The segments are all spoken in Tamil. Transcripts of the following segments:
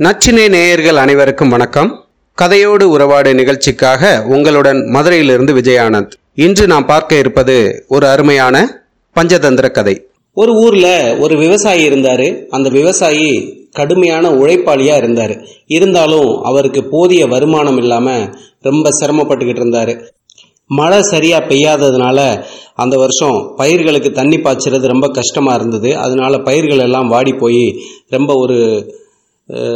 நச்சினை நேயர்கள் அனைவருக்கும் வணக்கம். கதையோடு உறவாடு நிகழ்ச்சிக்காக உங்களுடன் மதுரையிலிருந்து விஜயானந்த். இன்று நாம் பார்க்க இருப்பது ஒரு அருமையான பஞ்சதந்திர கதை. ஒரு ஊர்ல ஒரு விவசாயி இருந்தாரு. அந்த விவசாயி கடுமையான உழைப்பாளியா இருந்தாரு. இருந்தாலும் அவருக்கு போதிய வருமானம் இல்லாம ரொம்ப சிரமப்பட்டுக்கிட்டு இருந்தாரு. மழை சரியா பெய்யாததுனால அந்த வருஷம் பயிர்களுக்கு தண்ணி பாய்ச்சறது ரொம்ப கஷ்டமா இருந்தது. அதனால பயிர்கள் எல்லாம் வாடி போய் ரொம்ப ஒரு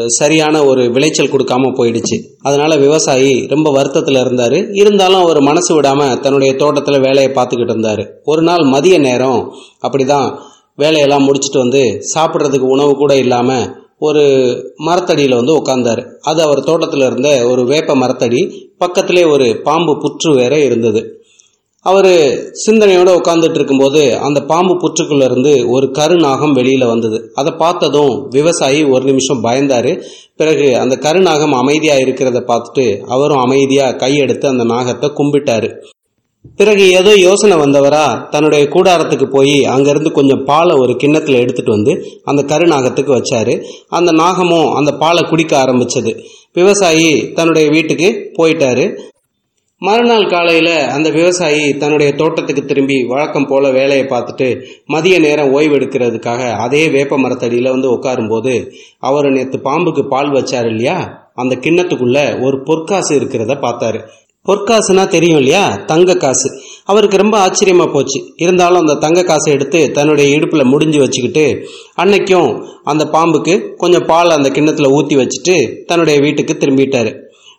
சரியான ஒரு விளைச்சல் கொடுக்காம போயிடுச்சு. அதனால விவசாயி ரொம்ப வருத்தத்தில் இருந்தார். இருந்தாலும் அவர் மனசு விடாம தன்னுடைய தோட்டத்தில் வேலையை பார்த்துக்கிட்டு இருந்தார். ஒரு நாள் மதிய நேரம் அப்படிதான் வேலையெல்லாம் முடிச்சுட்டு வந்து சாப்பிட்றதுக்கு உணவு கூட இல்லாமல் ஒரு மரத்தடியில் வந்து உட்காந்தார் அது அவர் தோட்டத்தில் இருந்த ஒரு வேப்ப மரத்தடி பக்கத்திலே ஒரு பாம்பு புற்று வேற இருந்தது. அவர் சிந்தனையோட உட்கார்ந்துட்டு இருக்கும்போது அந்த பாம்பு புற்றுக்குள்ள இருந்து ஒரு கருநாகம் வெளியில வந்தது. அதை பார்த்ததும் விவசாயி ஒரு நிமிஷம் பயந்தாரு. பிறகு அந்த கருநாகம் அமைதியா இருக்கிறத பார்த்துட்டு அவரும் அமைதியா கையெடுத்து அந்த நாகத்தை கும்பிட்டாரு. பிறகு ஏதோ யோசனை வந்தவரா தன்னுடைய கூடாரத்துக்கு போய் அங்கிருந்து கொஞ்சம் பாலை ஒரு கிண்ணத்துல எடுத்துட்டு வந்து அந்த கருநாகத்துக்கு வச்சாரு. அந்த நாகமும் அந்த பாலை குடிக்க ஆரம்பிச்சது. விவசாயி தன்னுடைய வீட்டுக்கு போயிட்டாரு. மறுநாள் காலையில அந்த விவசாயி தன்னுடைய தோட்டத்துக்கு திரும்பி வழக்கம் போல வேலையை பார்த்துட்டு மதிய நேரம் ஓய்வு எடுக்கிறதுக்காக அதே வேப்ப மரத்தடியில வந்து உட்காரும்போது அவர் நேத்து பாம்புக்கு பால் வச்சாரு இல்லையா? அந்த கிண்ணத்துக்குள்ள ஒரு பொற்காசு இருக்கிறத பார்த்தாரு. பொற்காசுனா தெரியும் இல்லையா? தங்க காசு. அவருக்கு ரொம்ப ஆச்சரியமா போச்சு. இருந்தாலும் அந்த தங்க காசை எடுத்து தன்னுடைய இடுப்புல முடிஞ்சு வச்சுக்கிட்டு அன்னைக்கும் அந்த பாம்புக்கு கொஞ்சம் பால் அந்த கிண்ணத்துல ஊத்தி வச்சுட்டு தன்னுடைய வீட்டுக்கு திரும்பிட்டாரு.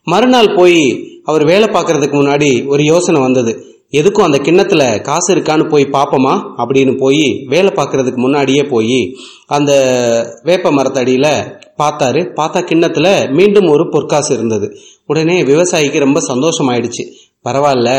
மறுநாள் போய் அவர் வேலை பார்க்கறதுக்கு முன்னாடி ஒரு யோசனை வந்தது. எதுக்கும் அந்த கிண்ணத்துல காசு இருக்கான்னு போய் பார்ப்போமா அப்படின்னு போய் வேலை பார்க்கறதுக்கு முன்னாடியே போய் அந்த வேப்ப மரத்தடியில பார்த்தாரு. பார்த்தா கிண்ணத்துல மீண்டும் ஒரு பொற்காசு இருந்தது. உடனே விவசாயிக்கு ரொம்ப சந்தோஷம் ஆயிடுச்சு பரவாயில்ல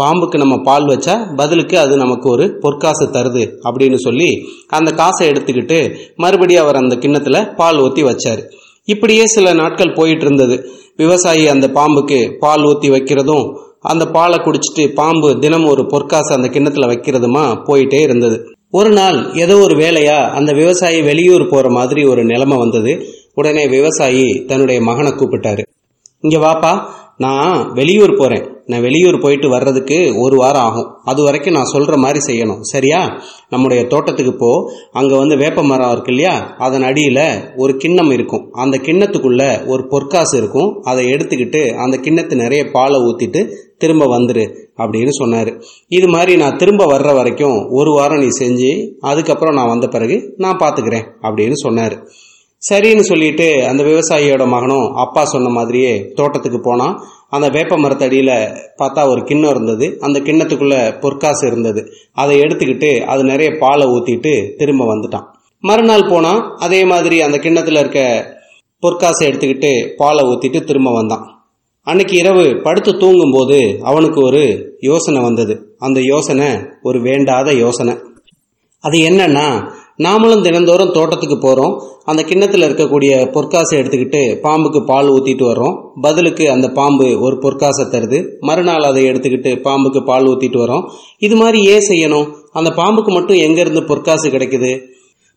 பாம்புக்கு நம்ம பால் வச்சா பதிலுக்கு அது நமக்கு ஒரு பொற்காசு தருது அப்படின்னு சொல்லி அந்த காசை எடுத்துக்கிட்டு மறுபடியும் அவர் அந்த கிண்ணத்துல பால் ஊற்றி வச்சாரு. இப்படியே சில நாட்கள் போயிட்டு இருந்தது விவசாயி அந்த பாம்புக்கு பால் ஊத்தி வைக்கிறதும் அந்த பாலை குடிச்சிட்டு பாம்பு தினம் ஒரு பொற்காசு அந்த கிண்ணத்துல வைக்கிறதுமா போயிட்டே இருந்தது. ஒரு நாள் ஏதோ ஒரு வேலையா அந்த விவசாயி வெளியூர் போற மாதிரி ஒரு நிலைமை வந்தது. உடனே விவசாயி தன்னுடைய மகனை கூப்பிட்டாரு. இங்க வாப்பா நான் வெளியூர் போறேன். நான் வெளியூர் போயிட்டு வர்றதுக்கு ஒரு வாரம் ஆகும். அது வரைக்கும் நான் சொல்கிற மாதிரி செய்யணும். சரியா? நம்முடைய தோட்டத்துக்கு போ. அங்கே வந்து வேப்ப மரம் இருக்கு இல்லையா? அதன் அடியில் ஒரு கிண்ணம் இருக்கும். அந்த கிண்ணத்துக்குள்ள ஒரு பொற்காசு இருக்கும். அதை எடுத்துக்கிட்டு அந்த கிண்ணத்து நிறைய பாலை ஊற்றிட்டு திரும்ப வந்துரு அப்படின்னு சொன்னார். இது மாதிரி நான் திரும்ப வர்ற வரைக்கும் ஒரு வாரம் நீ செஞ்சு அதுக்கப்புறம் நான் வந்த பிறகு நான் பார்த்துக்கிறேன் அப்படின்னு சொன்னார். சரின்னு சொல்லிட்டு அந்த விவசாயியோட மகனும் அப்பா சொன்ன மாதிரியே தோட்டத்துக்கு போனான். அந்த வேப்ப மரத்தடியில பார்த்தா ஒரு கிண்ணம் இருந்தது. அந்த கிண்ணத்துக்குள்ள பொற்காசு இருந்தது. அதை எடுத்துக்கிட்டு அது நிறைய பாலை ஊத்திட்டு திரும்ப வந்துட்டான். மறுநாள் போனால் அதே மாதிரி அந்த கிண்ணத்துல இருக்க பொற்காசை எடுத்துக்கிட்டு பாலை ஊத்திட்டு திரும்ப வந்தான். அன்னைக்கு இரவு படுத்து தூங்கும்போது அவனுக்கு ஒரு யோசனை வந்தது. அந்த யோசனை ஒரு வேண்டாத யோசனை. அது என்னன்னா நாமளும் தினந்தோறும் தோட்டத்துக்கு போகிறோம் அந்த கிண்ணத்தில் இருக்கக்கூடிய பொற்காசை எடுத்துக்கிட்டு பாம்புக்கு பால் ஊற்றிட்டு வர்றோம். பதிலுக்கு அந்த பாம்பு ஒரு பொற்காசை தருது. மறுநாள் அதை எடுத்துக்கிட்டு பாம்புக்கு பால் ஊற்றிட்டு வரோம் இது மாதிரி ஏன் செய்யணும்? அந்த பாம்புக்கு மட்டும் எங்கேருந்து பொற்காசு கிடைக்குது?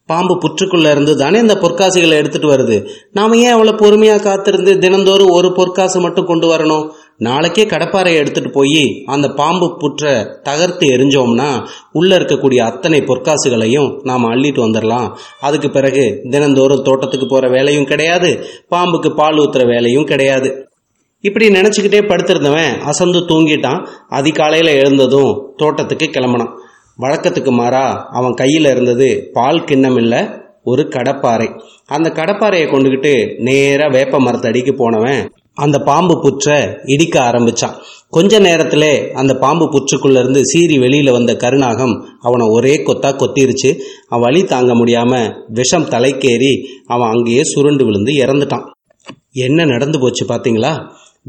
பாம்பு புற்றுக்குள்ள இருந்து தானே இந்த பொற்காசுகளை எடுத்துட்டு வருது. நாம ஏன் அவ்வளோ பொறுமையாக காத்திருந்து தினந்தோறும் ஒரு பொற்காசு மட்டும் கொண்டு வரணும்? நாளைக்கே கடப்பாரை எடுத்துட்டு போய் அந்த பாம்பு புற்ற தகர்த்து எரிஞ்சோம்னா உள்ள இருக்கக்கூடிய அத்தனை பொற்காசுகளையும் நாம் அள்ளிட்டு வந்துடலாம் அதுக்கு பிறகு தினந்தோறும் தோட்டத்துக்கு போற வேலையும் கிடையாது பாம்புக்கு பால் ஊத்துற வேலையும் கிடையாது. இப்படி நினைச்சுக்கிட்டே படுத்திருந்தவன் அசந்து தூங்கிட்டான். அதிகாலையில எழுந்ததும் தோட்டத்துக்கு கிளம்பினான். வழக்கத்துக்கு மாறா அவன் கையில இருந்தது பால் கிண்ணம் இல்ல ஒரு கடப்பாறை. அந்த கடப்பாறையை கொண்டுகிட்டு நேரா வேப்ப மரத்தடிக்கு போனவன் அந்த பாம்பு புற்றை இடிக்க ஆரம்பிச்சான். கொஞ்ச நேரத்திலே அந்த பாம்பு புற்றுக்குள்ள இருந்து சீறி வெளியில வந்த கருணாகம் அவனை ஒரே கொத்தா கொத்திருச்சு. அவன் வழி தாங்க முடியாம விஷம் தலைக்கேறி அவன் அங்கேயே சுருண்டு விழுந்து இறந்துட்டான். என்ன நடந்து போச்சு பாத்தீங்களா?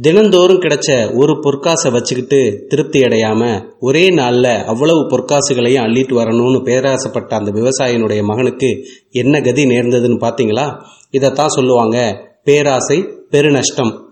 தினந்தோறும் கிடைச்ச ஒரு பொற்காசை வச்சுக்கிட்டு திருப்தி அடையாம ஒரே நாள்ல அவ்வளவு பொற்காசுகளையும் அள்ளிட்டு வரணும்னு பேராசைப்பட்ட அந்த விவசாயினுடைய மகனுக்கு என்ன கதி நேர்ந்ததுன்னு பாத்தீங்களா? இதைத்தான் சொல்லுவாங்க பேராசை பெருநஷ்டம்.